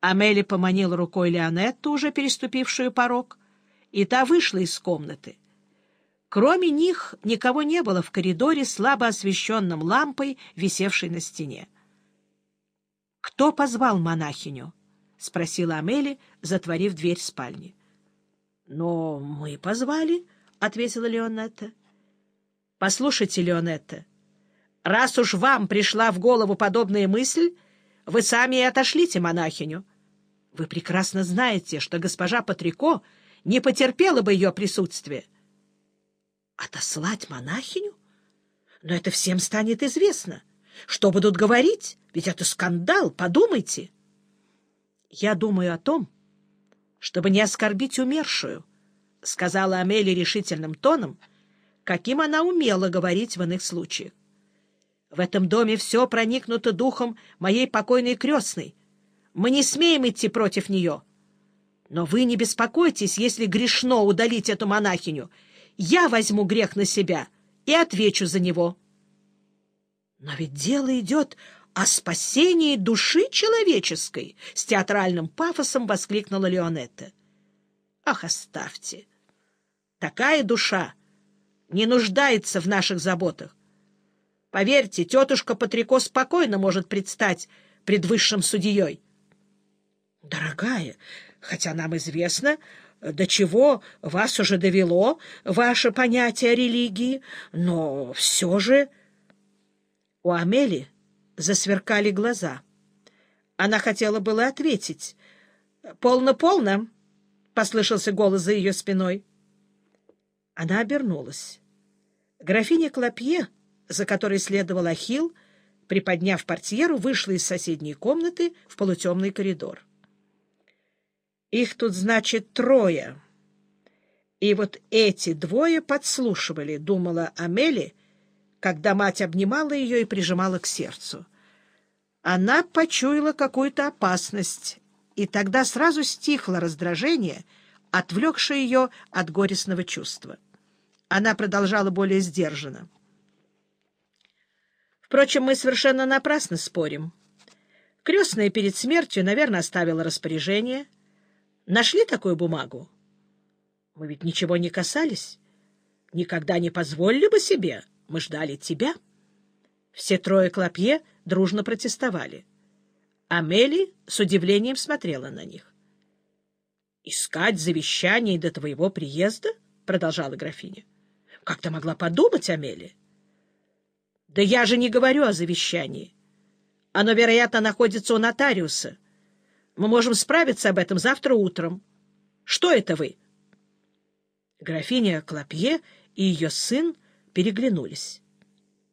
Амели поманила рукой Леонетту, уже переступившую порог, и та вышла из комнаты. Кроме них никого не было в коридоре, слабо освещенном лампой, висевшей на стене. — Кто позвал монахиню? — спросила Амели, затворив дверь спальни. — Но мы позвали, — ответила Леонетта. — Послушайте, Леонетта, раз уж вам пришла в голову подобная мысль, вы сами и отошлите монахиню. Вы прекрасно знаете, что госпожа Патрико не потерпела бы ее присутствие. Отослать монахиню? Но это всем станет известно. Что будут говорить? Ведь это скандал, подумайте. Я думаю о том, чтобы не оскорбить умершую, — сказала Амели решительным тоном, каким она умела говорить в иных случаях. В этом доме все проникнуто духом моей покойной крестной. Мы не смеем идти против нее. Но вы не беспокойтесь, если грешно удалить эту монахиню. Я возьму грех на себя и отвечу за него. Но ведь дело идет о спасении души человеческой, — с театральным пафосом воскликнула Леонетта. Ах, оставьте! Такая душа не нуждается в наших заботах. Поверьте, тетушка Патрико спокойно может предстать пред высшим судьей. — Дорогая, хотя нам известно, до чего вас уже довело ваше понятие о религии, но все же... У Амели засверкали глаза. Она хотела было ответить. «Полно-полно!» — послышался голос за ее спиной. Она обернулась. Графиня Клопье за которой следовал Ахилл, приподняв портьеру, вышла из соседней комнаты в полутемный коридор. «Их тут, значит, трое. И вот эти двое подслушивали», — думала Амели, когда мать обнимала ее и прижимала к сердцу. Она почуяла какую-то опасность, и тогда сразу стихло раздражение, отвлекшее ее от горестного чувства. Она продолжала более сдержанно. Впрочем, мы совершенно напрасно спорим. Крестная перед смертью, наверное, оставила распоряжение. Нашли такую бумагу? Мы ведь ничего не касались. Никогда не позволили бы себе. Мы ждали тебя. Все трое клопье дружно протестовали. Амели с удивлением смотрела на них. — Искать завещание до твоего приезда? — продолжала графиня. — Как ты могла подумать, Амели? Да я же не говорю о завещании. Оно, вероятно, находится у нотариуса. Мы можем справиться об этом завтра утром. Что это вы? Графиня Клопье и ее сын переглянулись.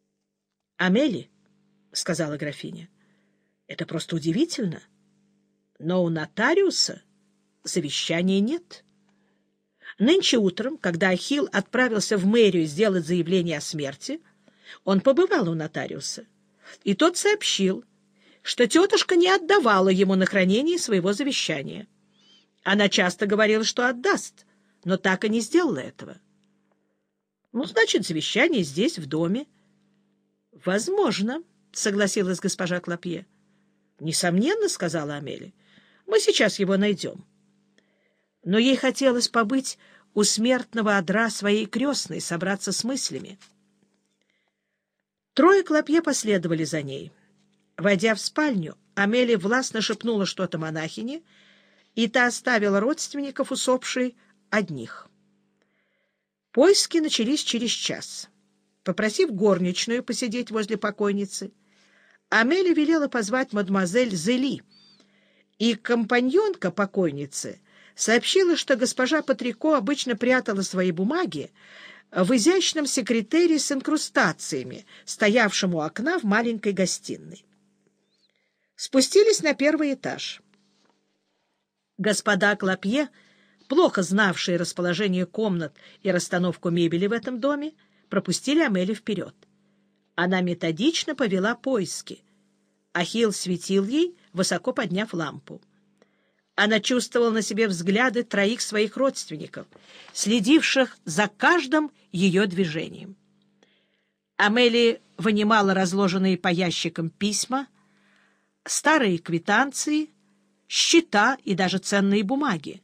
— Амели, — сказала графиня, — это просто удивительно. Но у нотариуса завещания нет. Нынче утром, когда Ахилл отправился в мэрию сделать заявление о смерти, — он побывал у нотариуса, и тот сообщил, что тетушка не отдавала ему на хранение своего завещания. Она часто говорила, что отдаст, но так и не сделала этого. Ну, значит, завещание здесь, в доме. — Возможно, — согласилась госпожа Клопье. — Несомненно, — сказала Амели. — Мы сейчас его найдем. Но ей хотелось побыть у смертного одра своей крестной, собраться с мыслями. Трое клопье последовали за ней. Войдя в спальню, Амелия властно шепнула что-то монахине, и та оставила родственников усопшей одних. Поиски начались через час. Попросив горничную посидеть возле покойницы, Амелия велела позвать мадемуазель Зели, и компаньонка покойницы сообщила, что госпожа Патрико обычно прятала свои бумаги в изящном секретере с инкрустациями, стоявшем у окна в маленькой гостиной. Спустились на первый этаж. Господа Клопье, плохо знавшие расположение комнат и расстановку мебели в этом доме, пропустили Амели вперед. Она методично повела поиски. Ахилл светил ей, высоко подняв лампу. Она чувствовала на себе взгляды троих своих родственников, следивших за каждым ее движением. Амели вынимала разложенные по ящикам письма, старые квитанции счета и даже ценные бумаги.